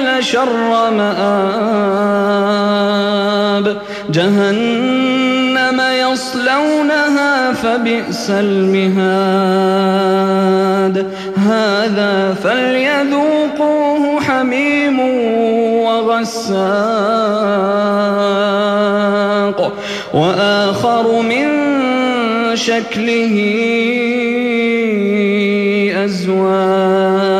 لشر مآب. جهنم يصلونها فبئس المهاد. هذا فليذوقوه حميم وغساق. وآخر من شكله أزواج.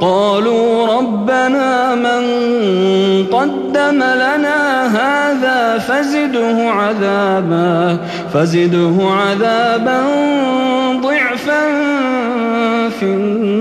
قالوا ربنا من قدم لنا هذا فزده عذابا فزده عذابا ضعفا في النار